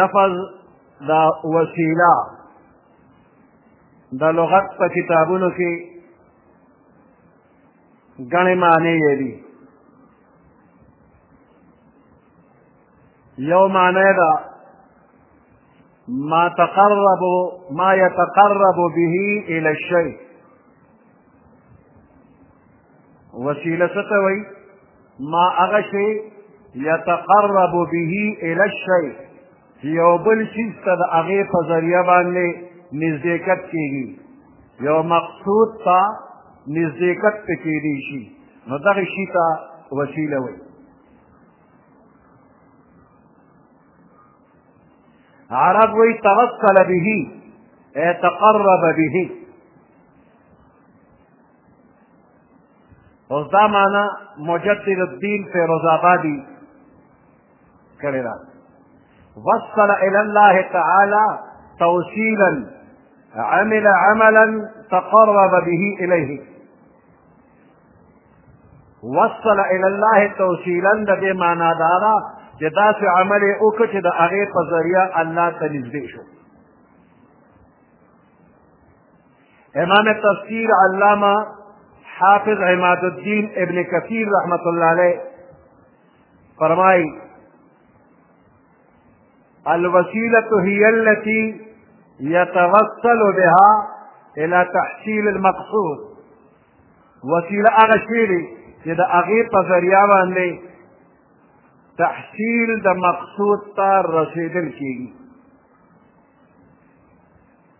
لفظ دا وسیله د لغت په کتابونو کې ګڼې معنی یې دي یو معنی ده ما تقرب ما يتقرب به الى الشيء وسیله څه ته وایي ما هغه شی یتقرب به الی الشی چې یو بل شیز ته د هغې په ذریعه باندې نزدېکت کېږي یو مقصود ته نزدېکت پې کېدی شي نو دغه شي ته وسیله وایي عرب وی توسل به ای تقرب به اوس دا معنا مجدد الدین فیروز آبادی کړې ده وصل الى الله تعالی توصیلا عمل عملا تقرب به الیه وصل الى الله توصیلا د دې معنا دا ده چې داسې عمل یې وکړ چې د هغې په ذریعه الله ته نږدې شو امام تفسیر علامه حافظ عماد الدین ابن کثیر رحمت الله علیه فرمای الوسیلة هي التي يتوسل بها الى تحصيل المقصود وسیله هغه شی دی چې د هغې په ذریعه باندې تحصیل د مقصود ته رسېدل کېږي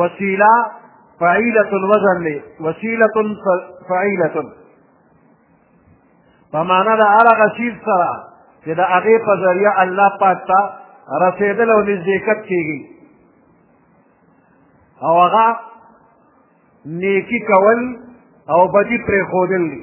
وسیله فعیلة الوزن دی وسیلة فعیلة په معنا د هغه شیز سره چې د هغې په ذریعه الله پاک ته رسېدل او نزدېکت کېږي او هغه نیکی کول او بدی پرېښودل دي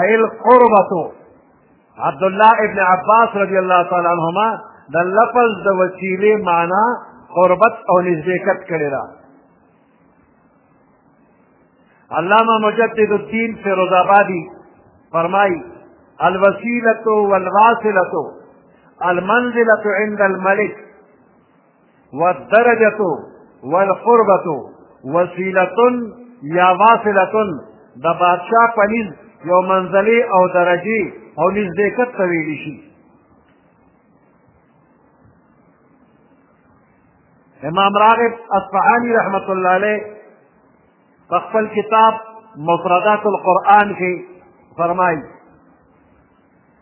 ایل قربتو عبد الله ابن عباس رضی الله تعالی عنهما د لفظ د وسیلې معنا قربت او نزدېکت کړې ده علامه مجدد الدین فیروز آبادی فرمائی الوسیلة والواصلة المنزلة عند الملک والدرجة والقربة وسیلة یا واصلة د بادشاہ په نیز یو منزلې او درجې او نزدېکت ته ویلی شي امام راغب اصفهاني رحمت الله علیه په خپل کتاب مفردات القرآن کې فرمایي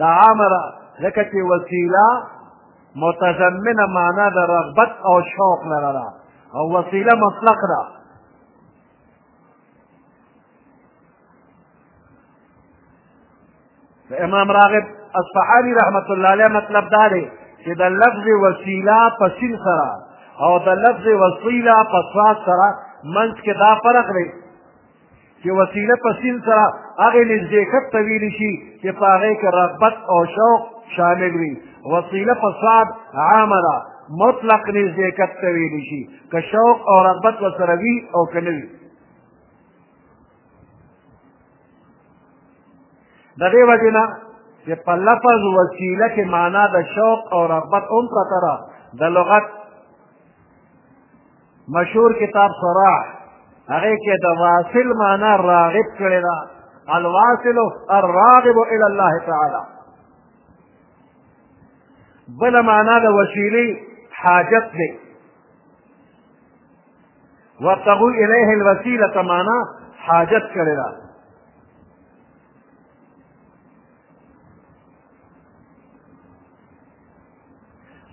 دا عامه ده ځکه چې وسیله متضمنه معنا د رغبت او شوق لره ده او وسیله مطلق ده امام راغب اصفهاني رحمت الله علیه مطلب دا دی چې د لفظ وسیله په سین سره او د لفظ وسیله په صاد سره منځ کې دا فرق دی چې وسیله په سین سره هغې نږدېکت ته ویلی شي چې په هغې کې رغبت او شوق شامل وي وسیله په صاد عامه ده مطلق نږدېکت ته ویلی شي که شوق او رغبت ورسره وي او که نه وي د دې وجې نه چې په لفظ وسیله کې معنا د شوق او رغبت هم پرته ده د لغت مشهور کتاب صراح هغه کې د واصل معنا راغب کړی دا الواصل الراغب الى الله تعالی بل معنا د وسیلی حاجت دی وابتغوا الیه الوسیله معنا حاجت کړی دا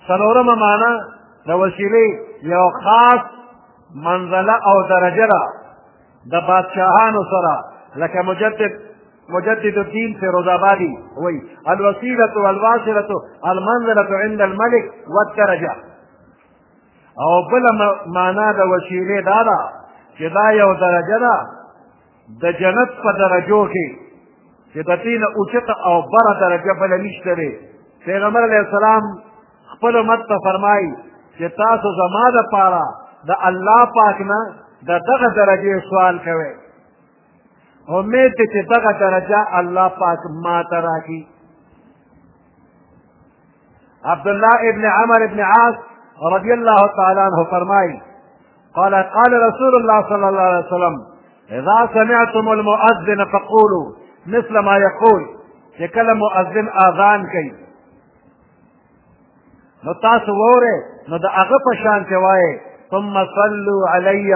څلورمه معنا د وسیلې یو خاص منزله او درجه ده د بادشاهانو سره لکه مجدد مجدد الدين فیروز آبادی وی الوسیلة والواصلة المنزلة عند الملك والدرجة او بل معنا د وسیلې دا ده چې دا یو درجه ده د جنت په درجو کې چې د دې نه اوچته او بره درجه بله نشته دی پیغمبر علیه السلام خپل امت ته فرمایي چې تاسو زما دپاره د الله پاک نه د دغه درجې سوال کوئ امید دی چې دغه درجه الله پاک ما ته راکړي عبدالله ابن عمر ابن عاص رضی الله تعالی عنه فرمایي قال قال رسول الله صلى الله عليه وسلم اذا سمعتم المؤذن فقولوا مثل ما يقول چې کله مؤذن اذان کوي نو تاسو وره نو د هغه په شان ته وایي ثم صلوا علي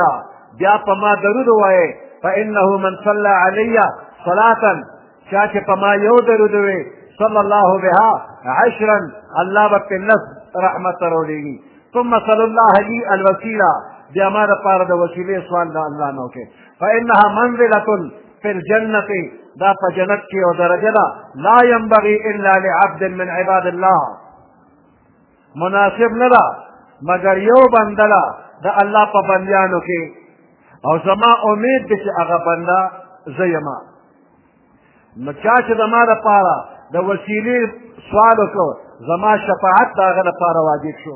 بیا په ما درود وایي فانه من صلى علي صلاه چا چې په ما یو درود وي صلی الله بها عشرا الله به په لس رحمت سره ولیږي ثم صلی الله لي الوسیله بیا ما دپاره د وسیلې سوال د الله نه وکړي فانها منزله فی الجنة دا په جنت کې او درجه ده لا ينبغي الا لعبد من عباد الله مناسب نه ده مګر یو بنده ده د الله په بندیانو کې او زما امید دی چې هغه بنده زه یم نو چا چې زما دپاره د وسیلې سوال وکړو زما شفاعت د هغه لپاره واجب شو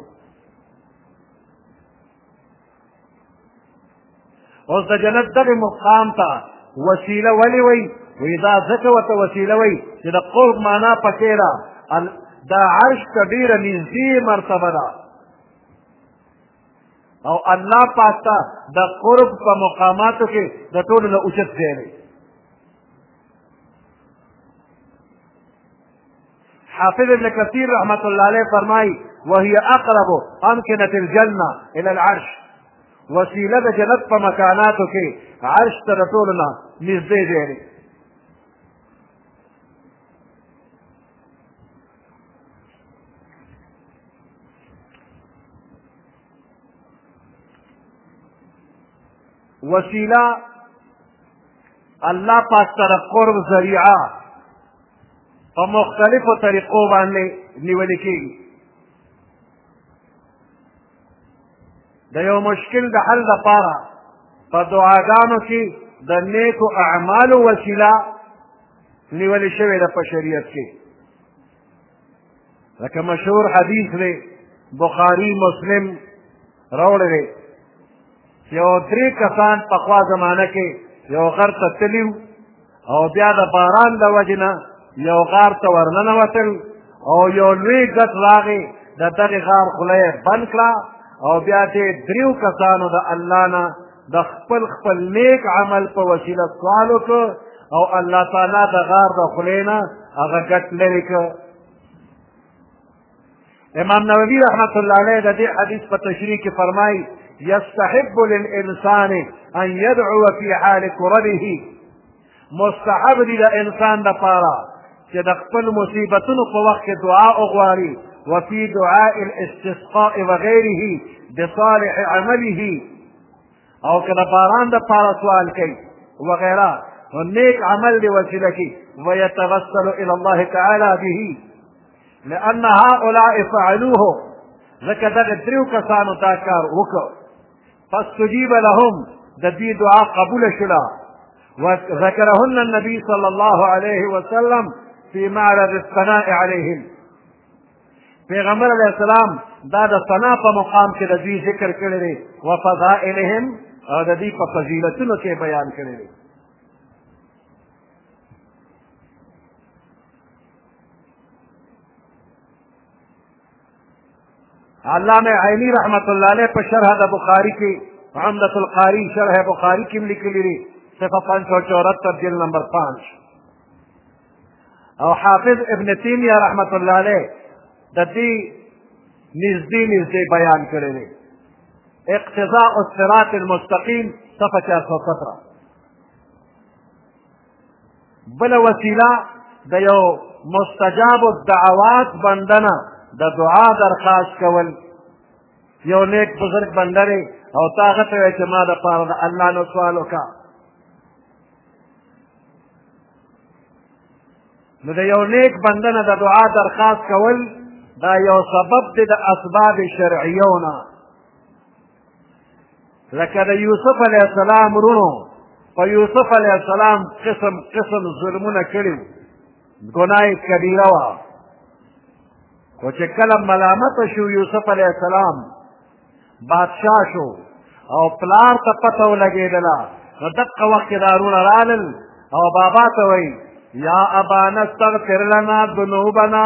اوس د جنت دغه مقام ته وسیله ولې وای وی دا ځکه ورته وسیله وای چې د قرب معنا پکې ده دا عرش ته ډېره نږدې مرتبه ده او الله پاک ته د قرب په مقاماتو کې د ټولو نه اوچت ځای دی حافظ ابن كثير رحمة الله عليه فرماي وهي أقرب أمكنة الجنة إلى العرش وسيلة جنت فمكاناتك عرش ترسولنا نزدي ديري وسیلہ اللہ پاک سر قرب ذریعہ په مختلفو طریقو باندې نیول کېږي د یو مشکل د حل لپاره په دعاګانو کې د نیکو اعمالو وسیله نیول شوې ده په شریعت کې لکه مشهور حدیث دی بخاری مسلم راوړی دی یو درې کسان پخوا زمانه کې یو غر ته تلي او بیا د باران د وجې نه یو غار ته ورننوتل او یو لوی ګټ راغی د دغې غار خوله یې بند کړه او بیا دې دریو کسانو د الله نه د خپل خپل نیک عمل په وسیله سوال وکړ او الله تعالی د غار د خولې نه هغه ګټ لرې کړ امام نووي رحمت الله علیه د دې حدیث په تشریح کې فرمایي يستحب للإنسان أن يدعو في حال كربه مستحب دي د انسان دپاره چې د خپل مصیبتونو په وخت کې دعا وغواړي وفي دعاء الاستسقاء وغيره بصالح عمله او که د باران دپاره سوال کوي وغیره نو نیک عمل دی وسیله کی ویتوسل الی الله تعالی به لأن هؤلاء فعلوه ځکه دغه دریو کسانو دا کار وکړ فاستجیب لهم د دوی دعا قبول شوله وذكرهن النبي صلى الله عليه وسلم في معرض الثناء عليهم پیغمبر علیه السلام دا د ثنا په مقام کې د دوی ذکر کړی دی و فضائلهم او د دوی په فضیلتونو کې بیان کړی دی علامه عینی رحمت الله علیه په شرح د بخاری کې عمدة القاری شرح بخاری کې لیکلی دی صفحه 574 جلد نمبر 5 او حافظ ابن تیمیه رحمت الله علیه د دې نږدې نږدې بیان کړی دی اقتضاء الصراط المستقیم صفحه 417 بل وسیله د یو مستجاب الدعوات بندنه د دعا درخواست کول یو نیک بزرګ بنده دی او تا هغه ته وایي چې ما دپاره د الله نه سوال وکړه نو د یو نیک بنده نه د دعا درخواست کول دا یو سبب دی د اسباب شرعیو نه لکه د یوسف علیه السلام وروڼو په یوسف علیه السلام قسم قسم ظلمونه کړي وو ګناه یې کبیره وه خو چې کله ملامته شو یوسف علیه السلام بادشاه شو او پلار ته پته ولګېدله نو دقه وخت کې دا وروڼه رالل او بابا ته وایي یا ابانا استغفر لنا ذنوبنا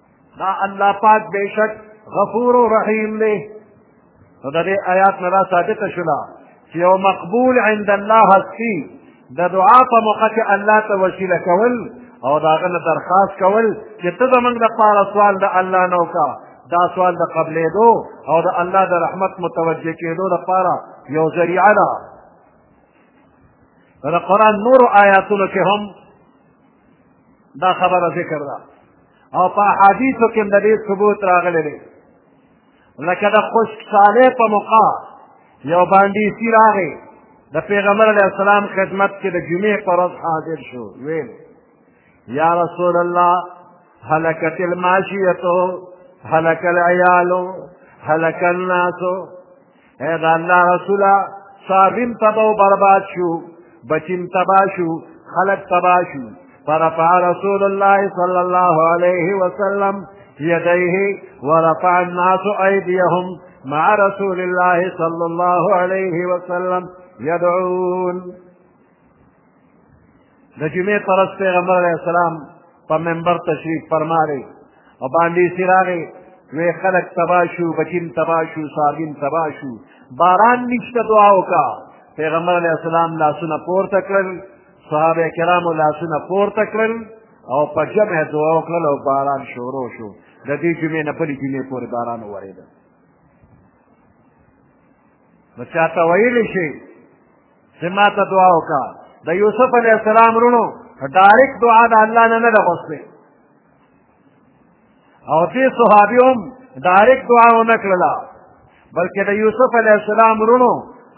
دا الله پاک بشک غفور و رحیم دی نو د دې آیات نه را ثابته شوله چې یو مقبول عند الله هستی د دعا په موقع کې الله ته وسیله کول او د هغه نه درخواست کول چې ته زموږ دپاره سوال د الله نه وکړه دا سوال د قبلېدو او د الله د رحمت متوجه کېدو دپاره یو ذریعه ده د قرآن نورو آیاتونو کې هم دا خبره ذکر ده او په احادیثو کې د دې ثبوت راغلی دی لکه د خشک صالح په موقع یو باندیسی راغی د پیغمبر علیه السلام خدمت کې د جمعې پر ورځ حاضر شو ویل یا رسول الله هلکت الماشیتو هلک العیالو هلک الناسو اے دا الله رسولا صابیم تبا و برباد شو بچیم تبا شو خلق تبا شو فرفع رسول الله صلی الله علیه وسلم یدیه ورفع الناس ایدیهم مع رسول الله صلی الله علیه وسلم یدعون د جمعې پر ورځ پیغمبر علیه السلام په منبر تشریف فرماری او باندې سراغې وی خلق تبا شو بچین تبا شو صابین تبا شو باران نشته دعا وکا پیغمبر علیه السلام لاسونه پورته کړل صحابه کرامو لاسونه پورته کړل او په جمع دعا وکړل او باران شروع شو د دې جمعې نه بلې جمعې پورې باران وورېده نو چاته ویلی شي چې ما ته دعا وکړه د یوسف علیه السلام رونو ډایرکټ دعا د الله نه نه ده غوښتې او دې صحابي هم ډایرکټ دعا ونه کړله بلکې د یوسف علیه السلام رونو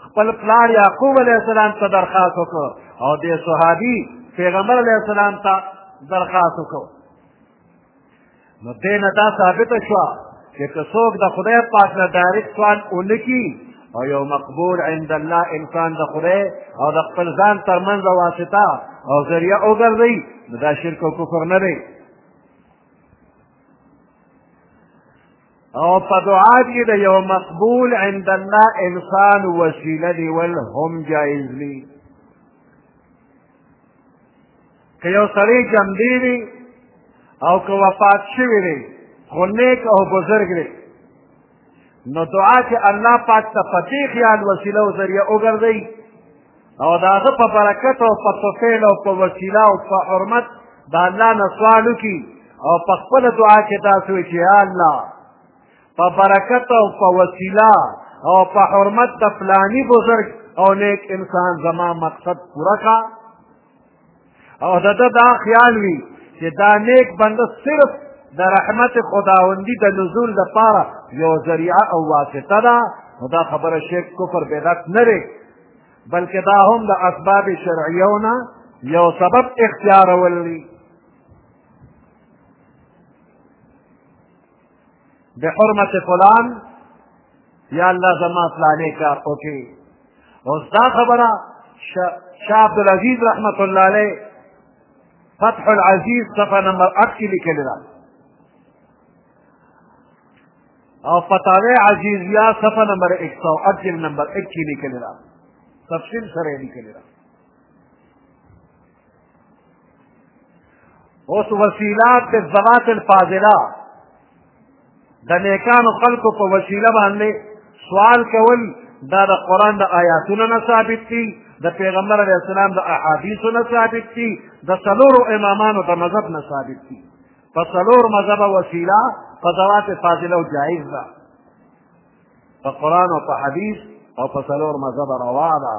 خپل پلار یعقوب علیه السلام ته درخواست وکړ او دې صحابي پیغمبر علیه السلام ته درخواست وکړ نو دې نه دا ثابته شوه چې که څوک د خدای پاک نه ډایرکټ سوال ونکړي او یو مقبول عند الله انسان د خدای او د خپل ځان تر منځ واسطه او ذریعه وګرځي نو دا شرک او کفر نه دی او په دعا کې د یو مقبول عند الله انسان وسیله دی ول هم جایز دی که یو سړی جمدی وي او که وفات شوی دی خو نیک او بزرګ دی نو دعا چې الله پاک ته په دې خیال وسیله او ذریعه وګرځوي او د هغه په برکت او په طفیل او په وسیله او په حرمت د الله نه سوال وکړي او په خپله دعا کې داسې وایي چې یا الله په برکت او په وسیله او په حرمت د فلاني بزرګ او نیک انسان زما مقصد پوره کړه او د ده دا خیال وي چې دا نیک بنده صرف د رحمت خداوندي د نزول لپاره یو ذریعه او واسطه ده نو دا خبره شرک کفر بدعت نه دی بلکې دا هم د اسباب شرعیو نه یو سبب اختیارول دي بحرمت فلان یا الله زما فلانې کار وکړي اوس دا خبره شاه عبدالعزیز رحمت الله علیه فتح العزیز صفحه نمبر اټ کې لیکلې ده او فتاوی عزیز یا صفحه نمبر 108 جلد نمبر 1 کې لیکل را تفصیل سره لیکل را اوس وسیلات د زوات الفاضله د نیکانو خلکو په وسیله باندې سوال کول دا د قرآن د آیاتونو نه ثابت دي د پیغمبر علیه السلام د احادیثو نه ثابت دي د څلورو امامانو د مذهب نه ثابت دي په څلور مذهبه وسیله په زوات فاضله او جایز ده په قرآن او په حدیث او په څلور مذهبه روا ده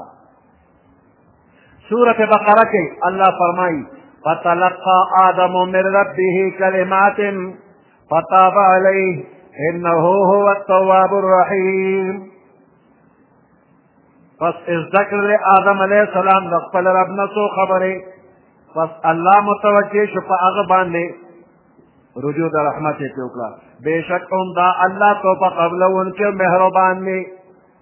سورة بقرة کې الله فرمایي فتلقى آدم من ربه كلمات فتاب عليه إنه هو التواب الرحيم پس از ذکر له آدم علیه السلام د خپل رب نه څو خبرې پس الله متوجه شو په هغه باندې رجوع د رحمت یې وکړه بېشک هم دا الله توبه قبلوونکی مهربان دی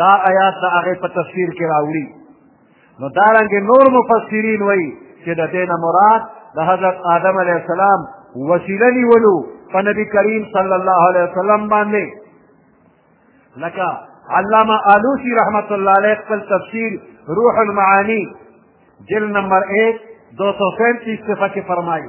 دا آیات د هغې په تفسیر کې راوړي نو دارنګې نور مفسرین وایي چې د دې نه مراد د حضرت آدم علیه السلام وسیله نیولو په نبي کریم صلی الله علیه وسلم باندې لکه علامه آلوسی رحمت الله علیه خپل تفسیر روح المعانی جلد نمبر ایک دو سو سینتیس صفحه کې فرمایي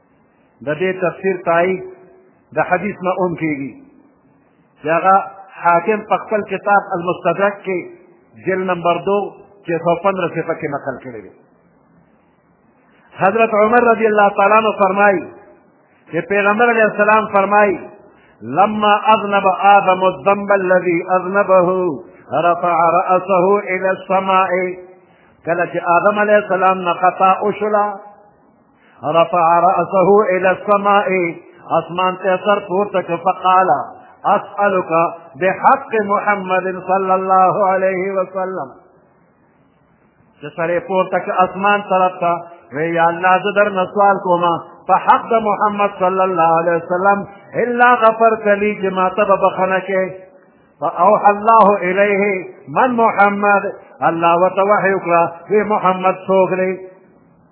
د دې تفسیر تایید د حدیث نه هم کېږي چې هغه حاکم په خپل کتاب المستدرک کې جلد نمبر دو چھ سو پندرہ صفحہ کی نقل کرے گی حضرت عمر رضی اللہ تعالیٰ نے فرمائی کہ پیغمبر علیہ السلام فرمائی لما اذنب آدم الذنب الذي اذنبه رفع رأسه الى السماء کله چې آدم علیه السلام نه خطا وشوله رفع رأسه الى السماء اسمان ته سر پورته کړ فقال اسألك بحق محمد صلى الله عليه وسلم چې سره پورته کړ اسمان طرف ته وی یا الله زه در نه سوال کوم په حق د محمد صلی الله علیه وسلم الا غفرت لي چې ما ته به بخنه کې فاوحى الله الیه من محمد الله وتوحی وکړه وی محمد څوک دی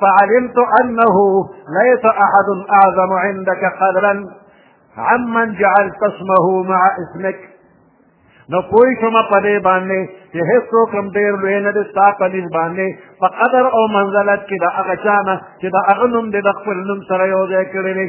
فعلمت أنه ليس أحد أعظم عندك قدرا عمن جعلت اسمه مع اسمك نو پوی شما پدې باندې چې هیڅوک هم ډېر لوی نه دی ستا په نس باندې په قدر او منزلت کې د هغه چا نه چې د هغه نوم دې د خپل نوم سره یو ځای کړی دی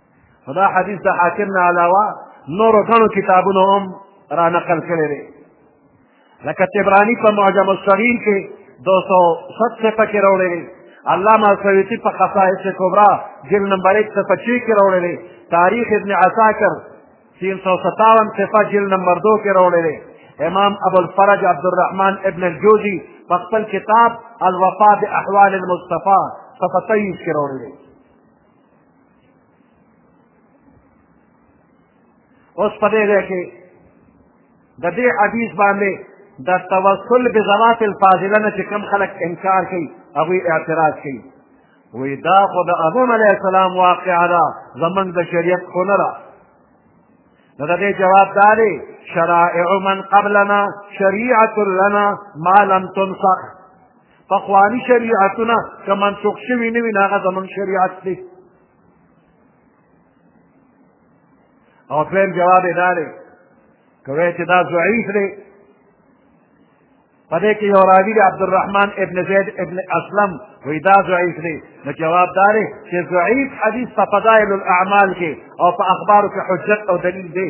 خو دا حدیث د حاکم نه علاوه نورو ګڼو کتابونو هم را نقل کړی دی لکه تبراني په معجم الصغیر کې دو سو ست سے پکې راوړی دی علامه سویتی په خصائص کبرا جلد نمبر ایک صفحه چھ کې راوړی دی تاریخ ابن عساکر تین سو ستاون صفحه جلد نمبر دو کې راوړی دی امام ابو الفرج عبد الرحمن ابن الجوزی په خپل کتاب الوفا باحوال المصطفى صفحه تیئیس کې راوړی دی اوس په دې ځای کې د دې حدیث باندې د توسل بذوات الفاضله نه چې کوم خلک انکار کوي هغوی اعتراض کوي وی دا خو د آدم علیه السلام واقعه ده زمونږ د شریعت خو نه ده نو د دې جواب دا دی شرائع من قبلنا شریعت لنا ما لم تنسخ پخواني شریعتونه که منسوخ شوي نه وي نو هغه زموږ شریعت دی او فعل جواب یې دا دی که وایې چې دا ضعیف دی په دې کې یو راوي دی عبدالرحمن ابن زید ابن اسلم وایي دا ضعیف دی نو جواب دا دی چې ضعیف حدیث په فضایل الاعمال کې او په اخبارو کې حجت او دلیل دی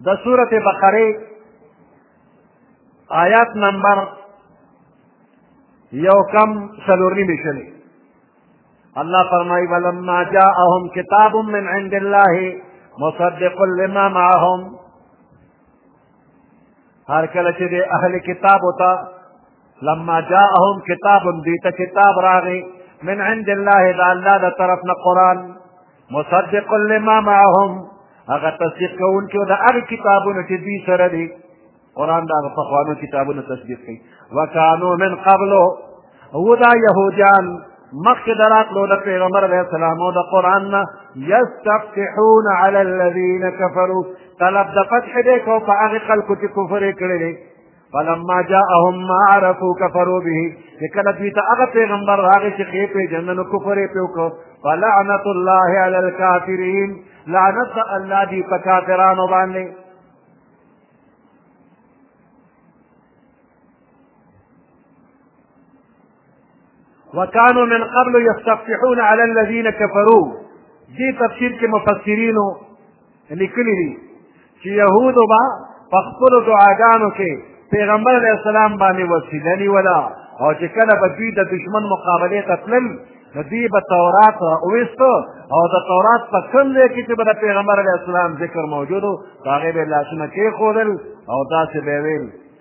ده سورة بقرة آيات نمبر يوكم سلوري سلوری الله فرمي ولما جاءهم كتاب من عند الله مصدق لما معهم هر کله چې د اهل کتاب وتا لما جاءهم کتاب دیت کتاب راغی من عند الله دا الله دا طرف نه قرآن مصدق لما معهم هغه تصدیق کوونکي د هغه کتابونو چې دوی سره دي قرآن د هغه پخوانو کتابونو تصدیق کوي وکانو من قبلو او دا یهودیان مخکې د راتلو د پیغمبر علیه السلام او د قرآن نه یستفتحون علی الذین کفروا طلب د فتح دی کو په هغې خلکو چې کفر یې کړی دی فلما جاءهم ما عرفوا كفروا به لكن دوی ته هغه پیغمبر راغی چې ښې پېژندنو کفر یې پې وکړو فلعنت الله علی الکافرین لعنت د الله دی په کافرانو باندې وكانوا من قبل يستفتحون على الذين كفروا دي تفسير کې مفسرین لیکلي دي چې يهود با په خپل دعاګانو کې پیغمبر علیه السلام باندې وسیله نیوله او چې کله به دوی د دشمن مقابله ته تلل نو دوی به تورات راویستو او د تورات په کوم ځای کې چې به د پیغمبر علیه السلام ذکر موجود و په هغې به یې لاسونه کېښودل او داسې به یې ویل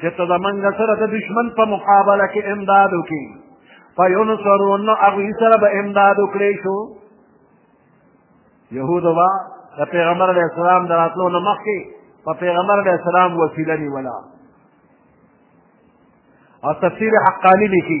چې ته زمونږ سره د دشمن په مقابله کې امداد وکړي فینصرون نو هغوی سره به امداد وکړی شو یهودو به د پیغمبر علیه السلام د راتلو نه مخکې په پیغمبر علیه السلام وسیله نیوله او تفسیر حقانی لیکي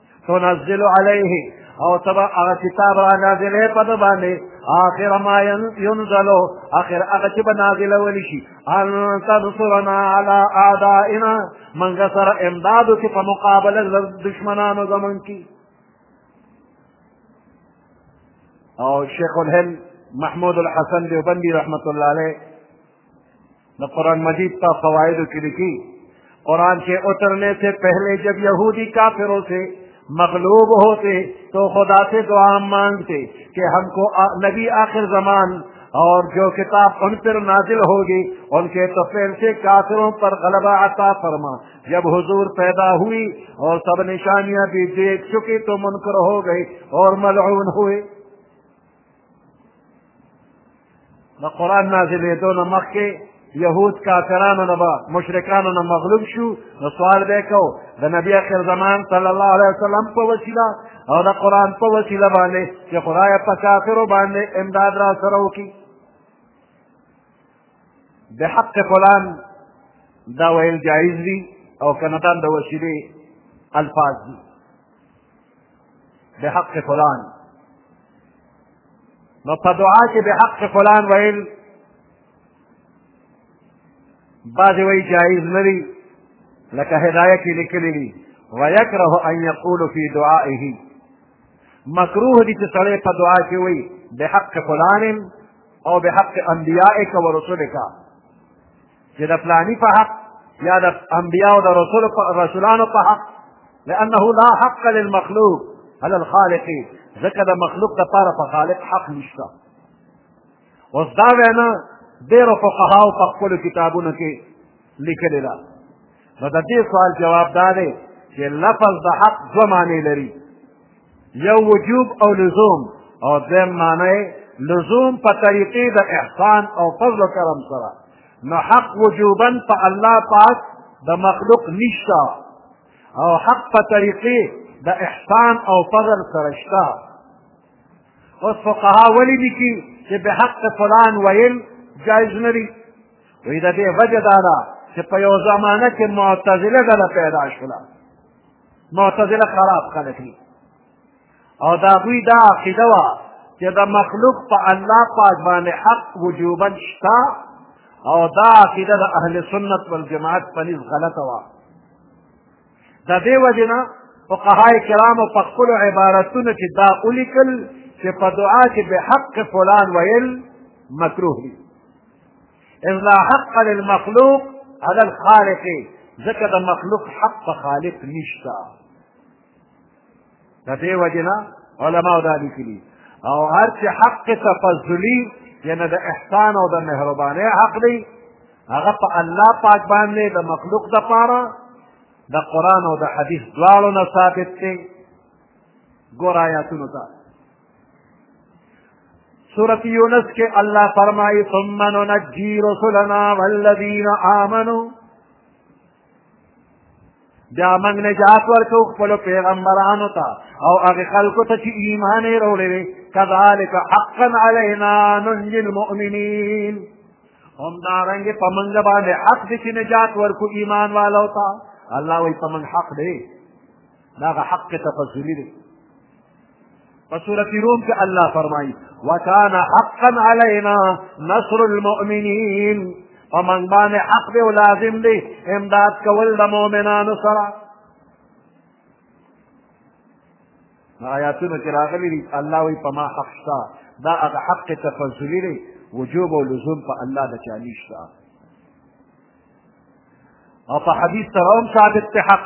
تنزل علیه او تبا هغه کتاب را نازلې په ده باندې آخر ما ينزلو آخر هغه چې به نازلول شي ان تنصرنا على اعدائنا منګه سره امداد کې په مقابله د دشمنانو زمون کې او شیخ الهند محمود الحسن دیوبندی رحمت الله علیه نہ قرآن مجید کا فوائد کی لکھی قرآن کے اترنے سے پہلے جب یہودی کافروں سے مغلوب ہوتے تو خدا سے دعا مانگتے کہ ہم کو نبی آخر زمان اور جو کتاب ان پر نازل ہوگی ان کے تو سے کافروں پر غلبہ عطا فرما جب حضور پیدا ہوئی اور سب نشانیاں بھی دیکھ چکی تو منکر ہو گئی اور ملعون ہوئے د قرآن نازلېدو نه مخکې یهود کافرانو نه به مشرکانو نه مغلوب شو نو سوال به یې کو د نبي اخر زمان صلی الله علیه وسلم په وسیله او د قرآن په وسیله باندې چې خدای په کافرو باندې امداد را سره وکړي د حق فلان دا ویل جایز دي او کنه دا د وسیلې الفاظ دي د حق فلان نو په دعا کې به حق فلان ویل بعضې وایي جایز نه دي لکه هدایه کې لیکلي دي ویکره ان یقول فی دعائه مکروه دي چې سړی په دعا کې وایي بحق فلان او بحق انبیائک ورسولک چې د فلاني په حق یا د انبیاو د رسول رسولانو په حق لانه لا حق للمخلوق على الخالق ځکه د مخلوق دپاره په خالق حق نشته اوس دا وینا ډېرو فقهاو په خپلو کتابونو کې لیکلې ده نو د دې سوال جواب دا دی چې لفظ د حق دوه معنی لري یو وجوب او لزوم او دویم معنی لزوم په طریقې د احسان او فضل و کرم سره نو حق وجوبا په الله پاک د مخلوق نشته او حق په طریقې د احسان او فضل سره شته اوس فقها ولې لیکي چې به حق فلان ویل جایز نه دي وایي د دې وجه دا ده چې په یو زمانه کې معتزله ډله پیدا شوله معتزله خراب خلک دي او د هغوی دا عقیده وه چې د مخلوق په الله پاک باندې حق وجوبا شته او دا عقیده د اهل سنت والجماعت په نس غلطه وه د دې وجې نه فقهاء کرامو په خپلو عبارتونو کې دا ولیکل چې په دعا کې به حق فلان ویل مکروه دي اذ لا حق للمخلوق على الخالق ځکه د مخلوق حق په خالق نشته د دې وجې نه علماو دا لیکلي او هر چې حق تفضلي یعنی د احسان او د مهربانۍ حق دی هغه په الله پاک باندې د مخلوق د پاره د قرآن او د حدیث دواړو نه ثابت دی ګور آیاتونو ته سورة يونس کے اللہ فرمائی ثم ننجی رسلنا والذین آمنو بیا موږ نجات ورکو خپل پیغمبرانو ته او هغه خلکو ته چې ایمان یې راوړی دی کذلک حقا علینا ننجي المؤمنین همدارنګې په موږ باندې حق دی چې نجات ورکو ایمان والو ته الله وایي په موږ حق دی دغه حق تفضلي دی په سورة روم کې الله فرمایي وکان حقا علینا نصر المؤمنین په موږ باندې حق دی او لازم دی امداد کول د مؤمنانو سره آیاتونو کې راغلي دي الله وایي په ما حق شته دا هغه حق تفضلي دی وجوب او لزوم په الله د چا نشته او په حدیث سره هم ثابت دی حق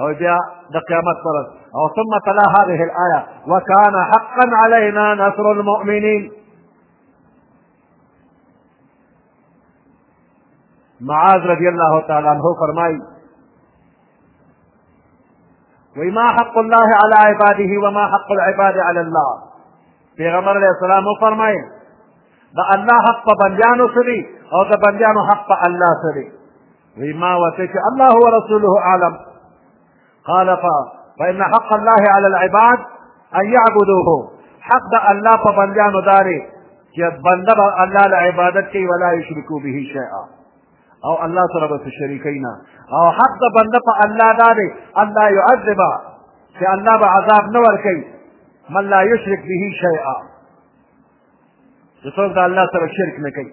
او جاء د قیامت او ثم تلا هذه الايه وكان حقا علينا نصر المؤمنين معاذ رضي الله تعالى عنه فرمائی وما حق الله على عباده وما حق العباد على الله في غمر عليه السلام فرمائے دا اللہ حق بنجان سري او بنجان حق الله سري وی ما ورته چې الله ورسوله اعلم قال فا فإن حق الله على العباد أن يعبدوه حق د الله په بندیانو داري چې بنده به الله له عبادت کوي ولا یشرکو به شیئا او الله سره به شریکي نه او حق د بنده په الله داري الله يعذب چې الله به عذاب نه ورکوي من لا یشرک به شیئا چې څوک د الله سره شرک نه کوي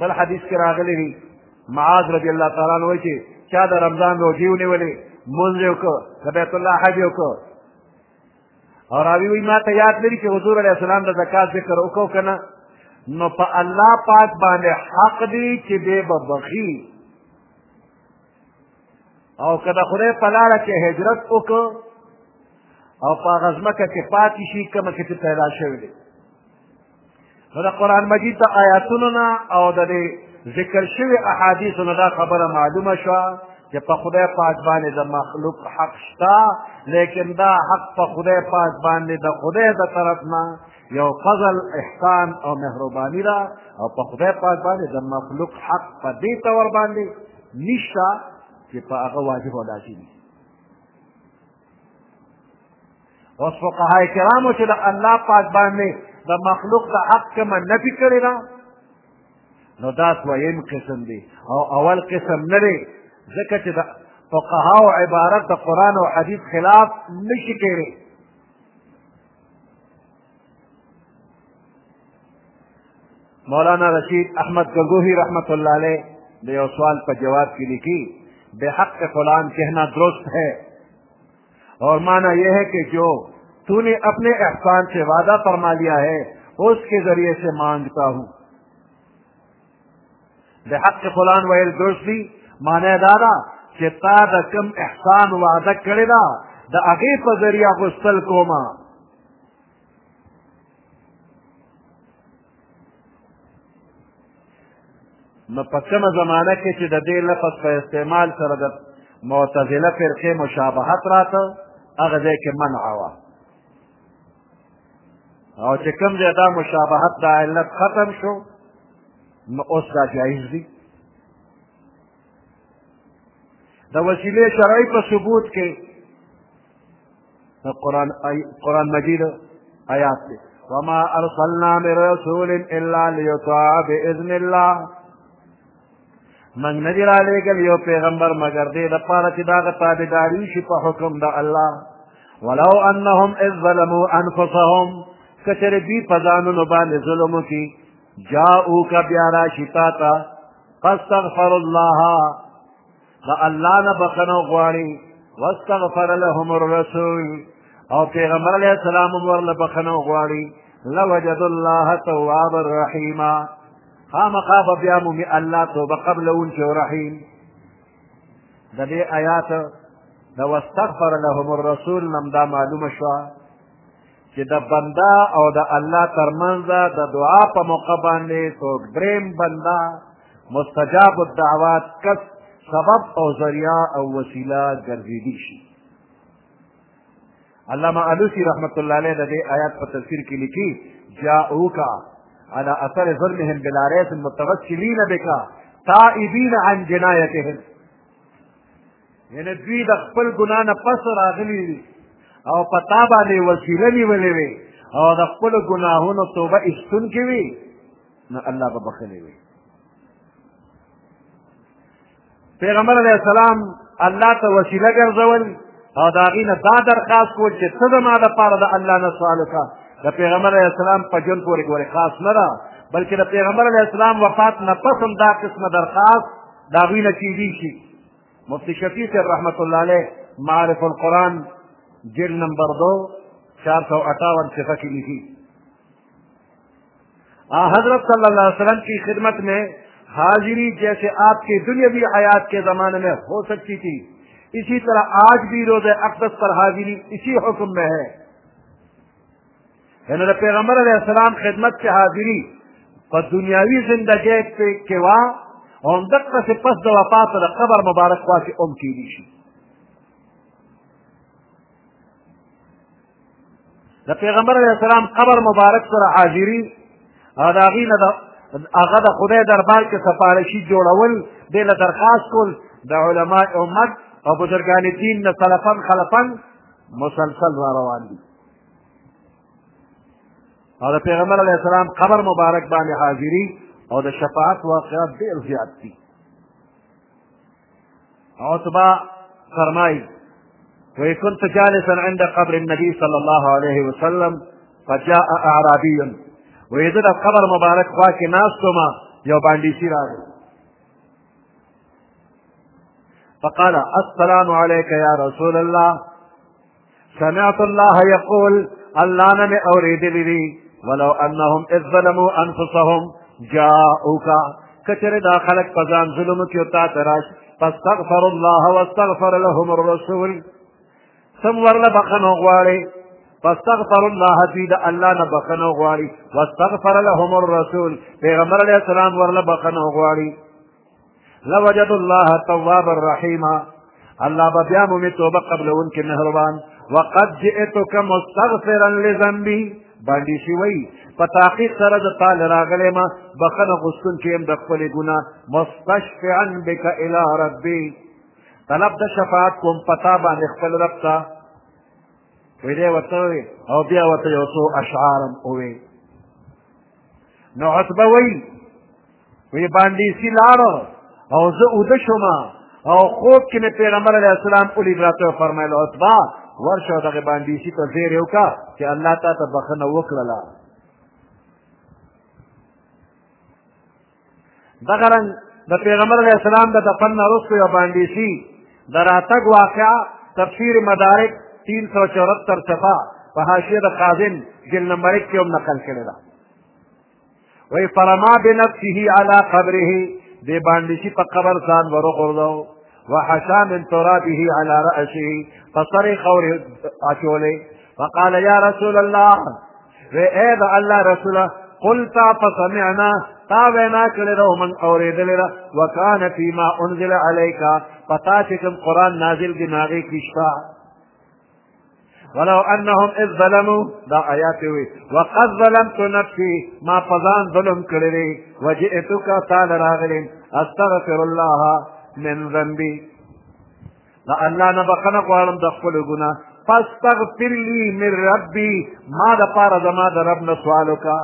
بل حدیث کې راغلی دی معاذ رضی الله تعالی عنہ چې چا د رمضان روزي ونیولې مونځ یې وکړ د بیت الله حج یې وکړ او راوي وایي ما ته یاد لري چې حضور علیه السلام د زکات ذکر وکړو که نه نو په الله پاک باندې حق دی چې دی به بخي او که د خدای په لاره کې هجرت وکړو او په هغه ځمکه کې پاتې شي کومه کې چې پیدا شوی دی نو د قرآن مجید د آیاتونو نه او د دې ذکر شوي احادیثو نه دا خبره معلومه شوه چې په خدای پاک باندې د مخلوق حق شته لیکن دا حق په خدای پاک باندې د خدای د طرف نه یو فضل احسان او مهرباني ده او په خدای پاک باندې د مخلوق حق په دې طور باندې نشته چې په هغه واجب ادا شي اوس فقها کرامو چې د الله پاک باندې د مخلوق د حق کومه نفي کړې ده نو دا دویم قسم دی او اول قسم نه دی ځکه چې د فقهاو عبارت د قرآن او حدیث خلاف نشي کېدی مولانا رشید احمد گنگوہی رحمت اللہ علیہ دیو سوال پر جواب کی لکھی بے حق کے فلان کہنا اور مانا یہ ہے کہ جو تو نے اپنے احسان سے وعدہ فرما لیا ہے اس کے ذریعے سے مانگتا ہوں د حق فلان ویل درست دي معنی دا ده چې تا د کوم احسان وعده کړې ده د هغې په ذریعه غوښتل کومه نو په کومه زمانه کې چې د دې لفظ په استعمال سره د معتزله فرقې مشابهت راته هغه ځای کې منع وه او چې کوم ځای دا مشابهت دا علت ختم شو نو اوس دا جایز دي د وسیلې شرعي په ثبوت کې د قرآن قرآن مجید آیات دی وما ارسلنا من رسول الا ليطاع باذن الله موږ نه دي رالېږل یو پیغمبر مګر دې دپاره چې د هغه تابعداري وشي په حکم د الله ولو انهم اذ ظلموا انفسهم که چېرې دوی په ځانونو باندې ظلم وکړي جاءوک بیا راشي تا ته فاستغفر الله د الله نه بخښنه وغواړي واستغفر لهم الرسول او پیغمبر علیه السلام هم ورله بخښنه وغواړي لوجدوا الله توابا رحیما خامخا به بیا مومي الله توبه قبلوونکی او رحیم د دې آیات د واستغفر لهم الرسول نم دا معلومه شوه چې د بنده او د الله ترمنځ د دعا په موقع باندې څوک دریم بنده مستجاب الدعوات کس سبب او ذریعه او وسیله ګرځېدی شي علامه علوسی رحمت الله علیه د دې آیات په تفسیر کې لیکي جاءوکا على اثر ظلمهم بالعريس المتوسلين بك تائبين عن جنايتهم یعنې دوی د خپل ګناه نه پس راغلي دي او په تا باندې وسیله نیولې وي او د خپلو ګناهونو توبه ایستونکې وي نو الله به بخښلې وي پیغمبر علیه السلام الله ته وسیله ګرځول او د هغې نه دا درخواست کول چې څه زما دپاره د الله نه سوال وکړه د پیغمبر علیه السلام په ژوند پورې ګورې خاص نه ده بلکې د پیغمبر علیه السلام وفات نه پس هم دا قسمه درخواست د هغوی نه کېدی شي مفتی شفیع سے رحمت اللہ علیہ معرف القرآن جل نمبر دو چار سو اٹھاون سے فکیلی تھی حضرت صلی اللہ علیہ وسلم کی خدمت میں حاضری جیسے آپ کی دنیا بھی کے زمانے میں ہو سکتی تھی اسی طرح آج بھی روز اقدس پر حاضری اسی حکم میں ہے یعنی د پیغمبر علیه السلام خدمت کې حاضري په دنیاوي زندګۍ کې وا او همدقسې پس د وفات د قبر مبارک خوا کې هم کېدی شي د پیغمبر علیه السلام قبر مبارک سره حاضري او د هغې نه د هغه د خدای دربار کې سفارشي جوړول دې له درخواست کول د علماء امت او بزرګان دین نه سلفن خلفن مسلسل را روان دي او د پیغمبر علیه السلام قبر مبارک باندې حاضری او د شفاعت واقعات ډېر زیات دي عتبه فرمایي وی كنت جالسا عند قبر النبي صلى الله عليه وسلم فجاء اعرابي وی زه د قبر مبارک خوا کې ناست وم یو باندیسی راغی فقال السلام عليك يا رسول الله سمعت الله يقول الله نه مې اورېدلي دي ولو انهم اذ ظلموا انفسهم جاءوك کچره دا خلق په ځان ظلم کې او تا تراش فاستغفر الله واستغفر لهم الرسول سم ورله بخنه غواړي فاستغفر الله دوی د الله نه بخنه غواړي واستغفر لهم الرسول پیغمبر علیه السلام ورله بخنه غواړي لوجد الله تواب الرحیم الله به بیا مو مې توبه قبلوونکی مهربان وقد جئتک مستغفرا لذنبی باندې شي وای په تحقیق سره د تعال راغلی ما بخنه غوښتون کې هم د خپل ګنا مستشفعا بك الى ربي طلب د شفاعت کوم پتا باندې خپل رب ته ویلې ورته او بیا ورته یو څو اشعار هم وویل نو عتبه وایي وی باندې سی لاړو او زه اوده شوم او خوب کې مې پیغمبر علیه السلام ولید راته فرمایل عتبه ورشه دغه باندې سی ته زیر یو کا چې الله تا ته بخنه وکړله دغه رنګ د پیغمبر علیه السلام د دفن نه وروسته یو باندې سی د راتګ واقعه تفسیر مدارک تین سو چورہتر صفحہ په حاشیه د خازن جلد نمبر ایک کې هم نقل کړې ده وی فرما بنفسه على قبره دی باندې چې په قبر ځان ورغورځاو وحشا من ترابه على رأسه فصري خوري اچولې فقال يا رسول الله وی اے دا الله رسول قلت فسمعنا تا وینا کړی دا من اورېدلې ده وکان فيما انزل عليك پتا چې کوم قرآن نازل دی ناغې کښتا ولو انهم اذ ظلموا دا آیات وی وقد ظلمت نفسي ما پزان ظلم کړی دی وجئتک تعالی راغلی استغفر الله من ذنبي دا الله نه بخنه غواړم د خپل ګناه فاستغفر لي من ربي ما د پاره زما د رب نه سوال وکا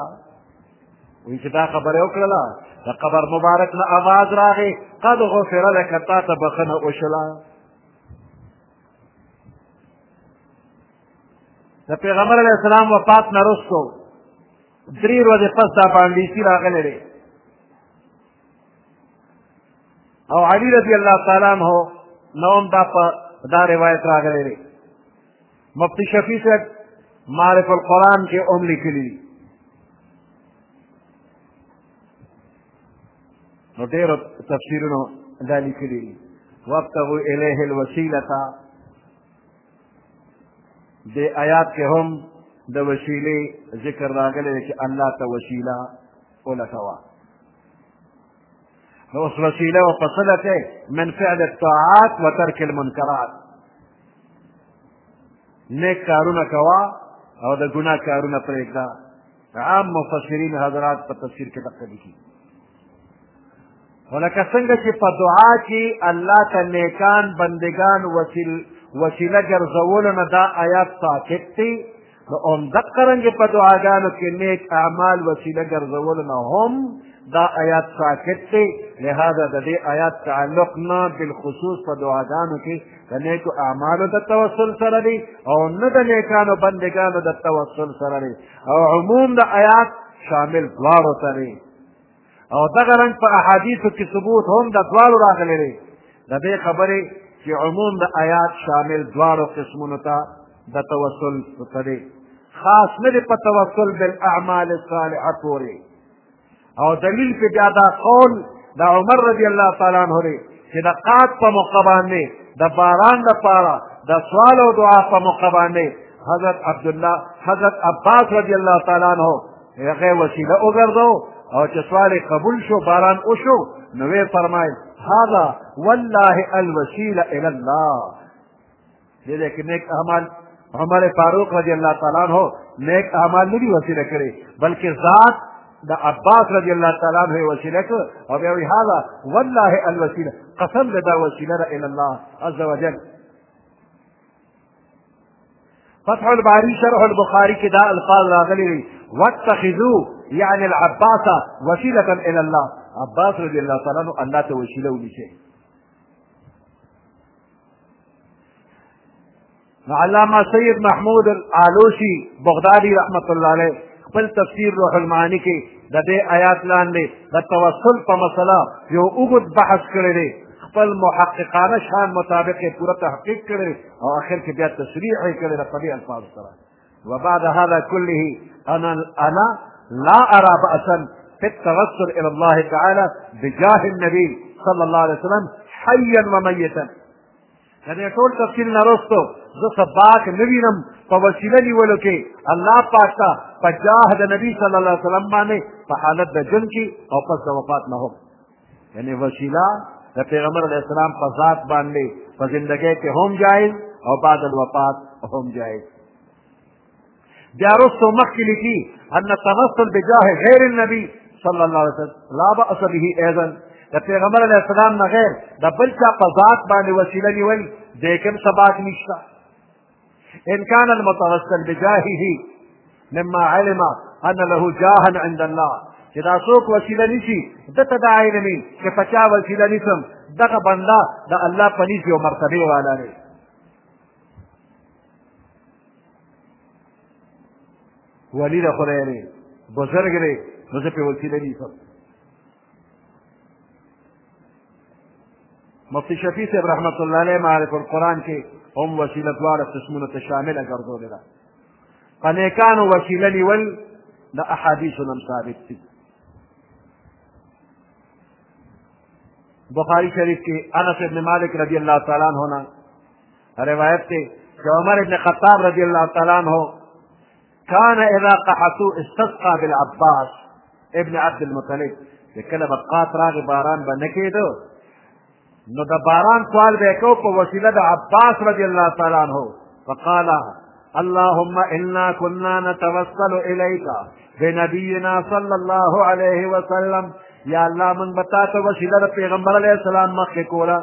وی چې دا خبره وکړه د قبر مبارک نه اواز راغی قد غفر لك تا ته بخنه وشلا د پیغمبر علیه السلام وفات نه رسو درې ورځې پس دا په انګلیسي راغلی دی او علی رضی الله تعالی عنہ نوم دا په دا روایت راغلی دی مفتی شفیع صاحب معرف القرآن کې هم لیکلی دی نو ډېرو تفسیرونو دا لیکلي دي وابتغوا الیه الوسیلته دې آیات کې هم د وسیلې ذکر راغلی دی چې الله ته وسیله ولټوه نو اوس وسیله او فصله ته من فعل الطاعات و ترک المنکرات نیک کارونه کوه او د ګناه کارونه پرېږده عام مفسرین حضرات په تفسیر کې دقه لیکي ولکه څنګه چې په دعا کې الله ته نیکان بندگان وسیل وسیله ګرځولو نه دا آیات ساکت دی نو همدقه رنګې په دعاګانو کې نیک اعمال وسیله ګرځولو نه هم دا آیات ساکت دی لهذا د دې آیات تعلق نه بالخصوص په دعاګانو کې د نیکو اعمالو د توسل سره دی او نه د نیکانو بندګانو د توسل سره دی او عموم د آیات شامل دواړو ته دی او دغه رنګ په احادیثو کې ثبوت هم د دواړو راغلی دی د دې خبرې چې عموم د آیات شامل دواړو قسمونو ته د توسل ته دی خاص نه دی په توسل بالاعمال الصالحه پورې او دلیل پې بیا دا قول د عمر رضی الله تعالی عنه دی چې د قات په موقع باندې د باران لپاره د سوال او دعا په موقع باندې حضرت عبدالله حضرت عباس رضی الله تعالی عنه هغه وسیله وګرځو او چې سوال قبول شو باران وشو نو وی فرمایل هذا والله الوسیله الى الله دې دې کې نیک اعمال عمر فاروق رضی الله تعالی عنہ نیک اعمال نه دي وسیله کړي بلکې ذات د عباس رضی الله تعالی عنہ وسیله کو او بیا وی هذا والله الوسیله قسم دا وسیله را الى الله عز وجل فتح الباری شرح البخاری کې دا الفاظ راغلي دي واتخذوا يعني العباس وسيله الى الله عباس رضی الله تعالی عنہ الله ته وسیله ونیسي نو علامه سید محمود العلوشي بغدادي رحمت الله علیه خپل تفسیر روح المعانی کې د دې آیات لاندې د توسل په مسله یو اوږد بحث کړی دی خپل محققانه شان مطابق یې پوره تحقیق کړی او آخر کې بیا تشریح یې کړی د په دې الفاظو سره وبعد هذا كله انا انا لا ارى باسا في التوسل الى الله تعالى بجاه النبي صلى الله عليه وسلم حيا وميتا د دې ټول تفصیل نه وروسته زه څه باک نه وینم په وسیله نیولو کې الله پاک ته په جاه د نبي صلی الله علیه وسلم باندې په حالت د ژوند کې او پس د وفات نه هم یعنی وسیله د پیغمبر علیه السلام په ذات باندې په زندګۍ کې هم جایز او بعد الوفات هم جایز بیا رستو مخکې لیکي ان التمثل بجاه غیر النبي صلی الله علیه وسلم لا بأس به ايضا د پیغمبر علیه السلام نه غیر د بل چا په ذات باندې وسیله نیول د کوم ثبات نشته إن كان المتوسل بجاهه مما علم أن له جاها عند الله چې دا څوک وسیله نیسي ده ته دا عین مي چې په چا وسیله نیسم دغه بنده د الله په نس یو مرتبې والا دی ولی د خدای دی بزرګ دی نو زه پرې وسیله نیسم مفتی شفیع صاحب رحمت الله علیه معارف القرآن کې هم وسیله دواړه قسمونو ته شامله ګرځولې ده په نیکانو وسیله نیول د احادیثو نه ثابت دي بخاری شریف کې انس ابن مالک رضی الله تعالی عنہ نه روایت دی چې عمر ابن خطاب رضی الله تعالی عنہ كان إذا قحطوا استسقى بالعباس ابن عبد المطلب چې کله به قات راغی باران به نه کېده نو د باران سوال به یې کو په وسیله د عباس رضی الله تعالی عنه فقال اللهم إنا كنا نتوسل إليك بنبينا صلى الله عليه وسلم يا الله من بتاته وسيلة پیغمبر عليه السلام مخکې کوله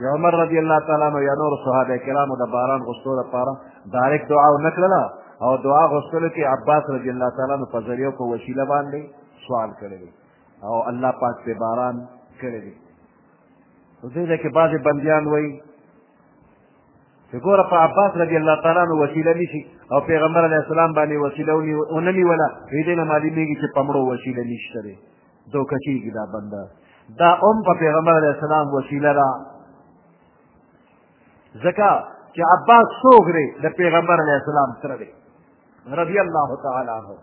د عمر رضی الله تعالی عنه یا نور صحابه کرامو د باران غوښتو لپاره ډایرکټ دعا ونه کړله او دعا غوښتلو کې عباس رضی الله تعالی عنه په ذریعه په وسیله باندې سوال کړی دی او الله پاک پرې باران کړی دی نو دې ځای کې بعضې بندیان وایي چې ګوره په عباس رضی الله تعالی عنه وسیله نیسي او پیغمبر علیه السلام باندې وسیله ونه نیوله دې نه معلومېږي چې په مړو وسیله نشته دی دوکه کېږي دا بنده دا هم په پیغمبر علیه السلام وسیله ده ځکه چې عباس څوک دی د پیغمبر علیه السلام سره دی رضی الله تعالی عنه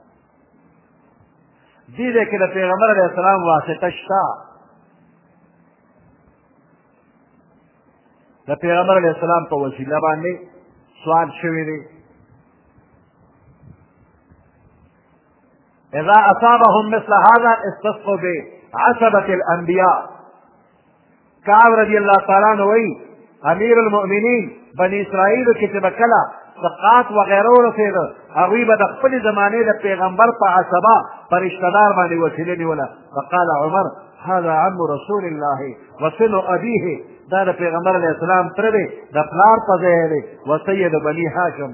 دې ځای کې د پیغمبر علیه السلام واسطه شته د پیغمبر علیه السلام په وسیله باندې سوال شوی دی اذا اصابهم مثل هذا استسقوا به عصبة الانبیاء کعب رضی الله تعالی عنہ وی امیر المؤمنین بنی اسرائیل کې چې بکلا سقات وغیره ورسېده هغوی به د خپلې زمانې د پیغمبر په عصبه په رشتهدار باندې وسیله نیوله فقال عمر هذا عم رسول الله وصل ابيه دا د پیغمبر علیه السلام تر دی د پلار په ځای دی وسید بني هاشم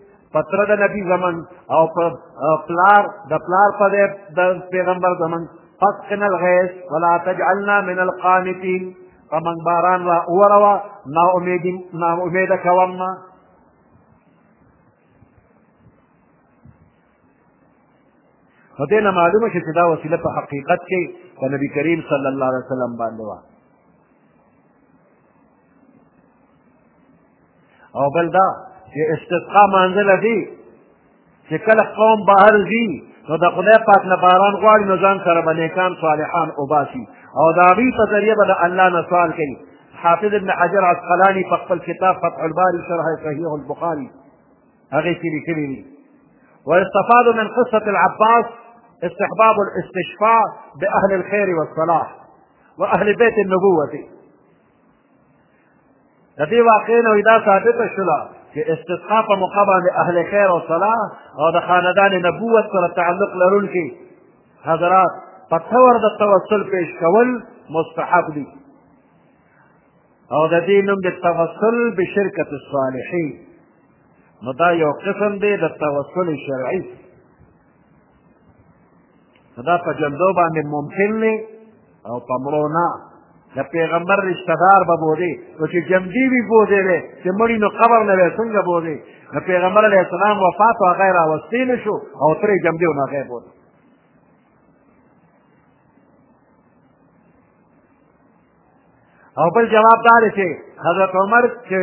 په تره د نبي زمن او په پلار د پلار په دی د پیغمبر زمن فاسقنا الغیث ولا تجعلنا من القانتین په موږ باران را وروه ناامیدي ناامیده کوه مه نو دې نه معلومه شي چې دا وسیله په حقیقت کې په نبی کریم صلی الله علیه وسلم باندې وه او بل دا چې استسقا مانځه له دې چې کله قوم بهر ځي نو د خدای پاک نه باران غواړي نو ځان سره به نیکان صالحان وباسي او د هغوی په ذریعه به د الله نه سوال کوي حافظ ابن حجر عسقلاني په خپل کتاب فتح الباري شرح صحیح البخاري هغې کې لیکلي دي ويستفاد من قصة العباس استحباب الاستشفاء بأهل الخير والصلاح وأهل بيت النبوة د دې واقعې نه دا ثابته شوله چې استسقا په موقع باندې اهل خیر او صلاح او د خاندان نبوت سره تعلق لرونکي حضرات په طور د توسل پیش کول مستحب دي او د دې نوم د توسل بشرکت الصالحین نو دا یو قسم دی د توسل شرعي دا په جندو باندې ممکن دی او په مړو نه د پیغمبر رشته دار به بودی نو چې جمدي وي بودی دی چې مړي نو قبر نه به څنګه بودی د پیغمبر علیه السلام وفات او هغه یې راوستی نه شو او ترې جمدي او نه هغه یې بودی او بل جواب دا دی چې حضرت عمر چې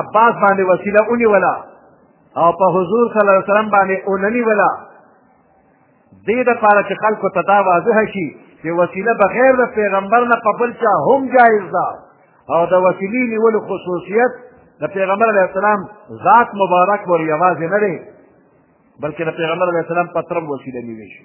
عباس باندې وسیله ونیوله او په حضور صلی الله علیه وسلم باندې وننیوله دې دپاره چې خلکو ته دا واضح شي چې وسیله بغیر د پیغمبر نه په بل چا هم جایز ده او د وسیلې نیولو خصوصیت د پیغمبر علیه السلام ذات مبارک ور یوازې نه دی بلکې د پیغمبر علیه السلام په ترم وسیله نیوی شي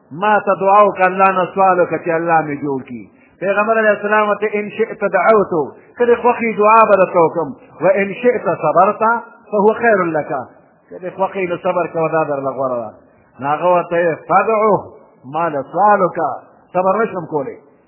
ما ته دعا وکړه الله نه سوال وکړه چې الله مې جوړ کړي پیغمبر علیه السلام ورته ان شئت دعوت که دې خوښي دعا به درته وکړم و ان شئت صبرت فهو خیر لک که دې خوښي نو صبر کوه دا درله غوره ده نو هغه ورته فدعه ما له سوال وکړه صبر نه شم کولی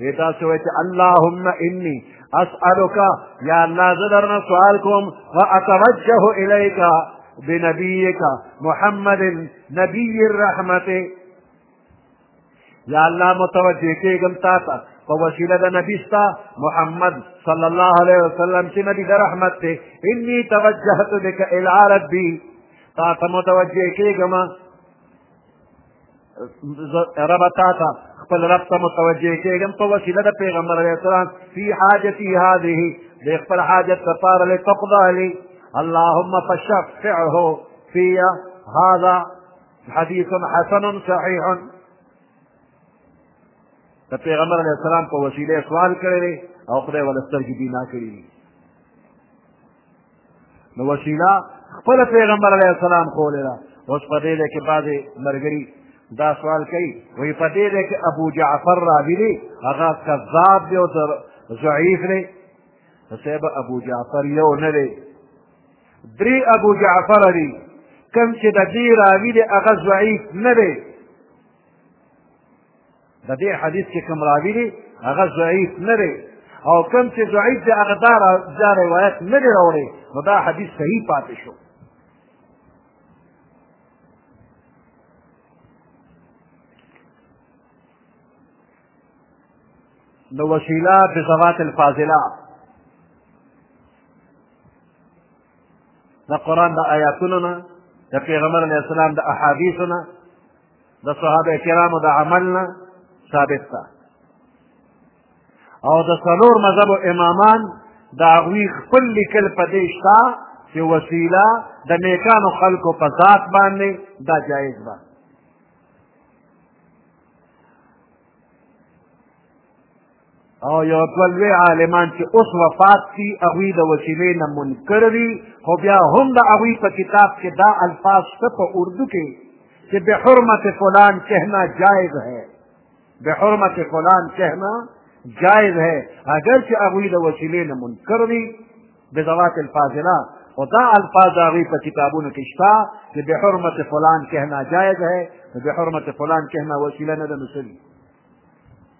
وی تاسو وی چې اللهم انی اسألک یا الله زه درنه سوال کوم واتوجه الیک بنبیک محمد نبی الرحمت یا الله متوجه کېږم تا ته په وسیله د نبی ستا محمد صلی الله علیه وسلم چې نبی د رحمت دی انی توجهت بک الی ربی تا ته متوجه کېږم رب تا ته خپل رب ته متوجه کېږم په وسیله د پیغمبر علیه السلام فی حاجتی هذه د خپل حاجت لپاره لتقضا لي اللهم فشفعه في هذا حدیث حسن صحیح د پیغمبر علیه السلام په وسیله سوال کړی او خدای ول سترګې بینا کړې نو وسیله خپل پیغمبر علیه السلام ښوولې ده اوس په دې ځای کې بعضې ملګري دا سوال کوي وایي په دې ځای کې ابو جعفر راوي دی هغه کذاب دی او ضعیف دی صاحب ابو جعفر یو نه دی درې ابو جعفر دی کوم چې د دې راوي دی هغه ضعیف نه دی د دې حدیث کې کوم راوي دی هغه ضعیف نه دی او کوم چې ضعیف دی هغه دا دا روایت نه دی راوړی نو دا حدیث صحیح پاتې شو نو وسیله بزوات الفاضله د قرآن د آیاتونو نه د پیغمبر علیه السلام د احادیثو نه د صحابه کرامو د عمل نه ثابت ده او د څلور مذهبو امامان د هغوی خپل لیکل په دې شته چې وسیله د نیکانو خلکو په ذات باندې دا جایز ده او یو دوه لوی عالمان چې اوس وفات دي هغوی د وسیلې نه منکر دي خو بیا هم د هغوی په کتاب کې دا الفاظ شته په اردو کې چې بحرمت فلان کهنا جایز ہے بحرمت فلان کهنا جایز ہے اگر چې هغوی د وسیلې نه منکر دي بذوات الفاضله او دا الفاظ هغوی په کتابونو کې شته چې بحرمت فلان کهنا جایز ہے بحرمت فلان کهنا وسیله نه ده نو